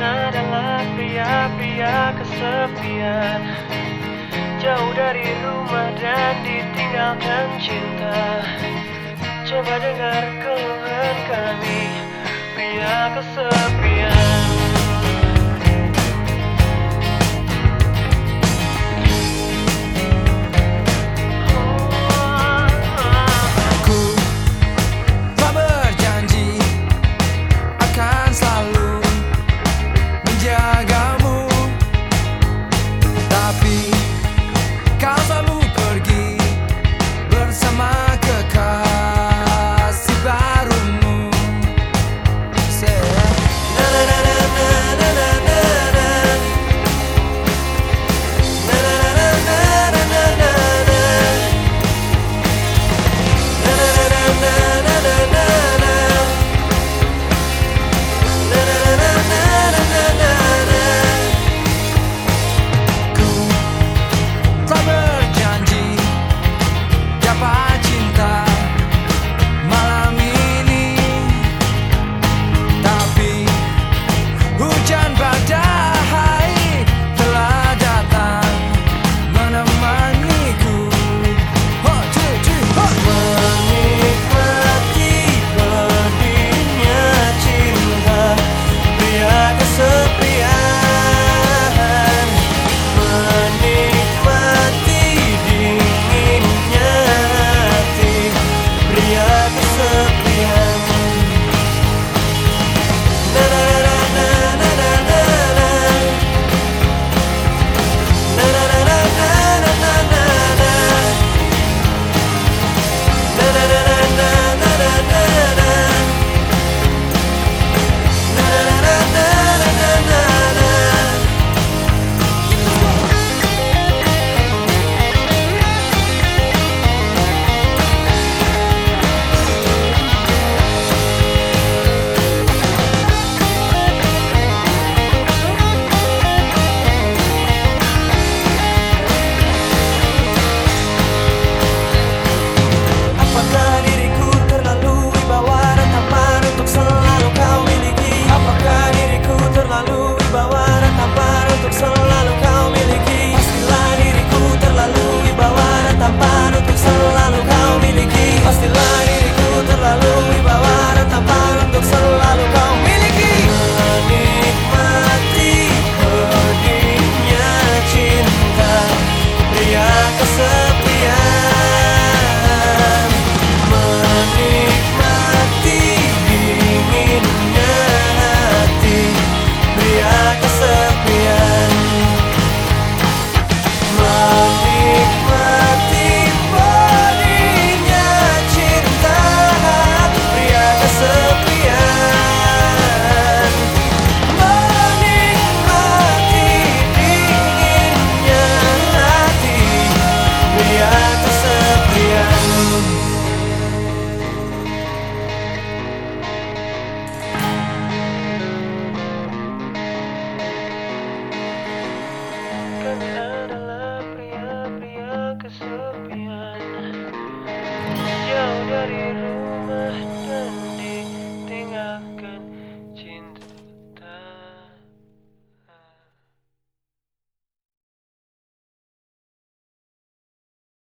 adalah pria-pria kesepian. Jauh dari rumah dan ditinggalkan cinta. Coba dengar keluhan kami Pria kesepian. us the.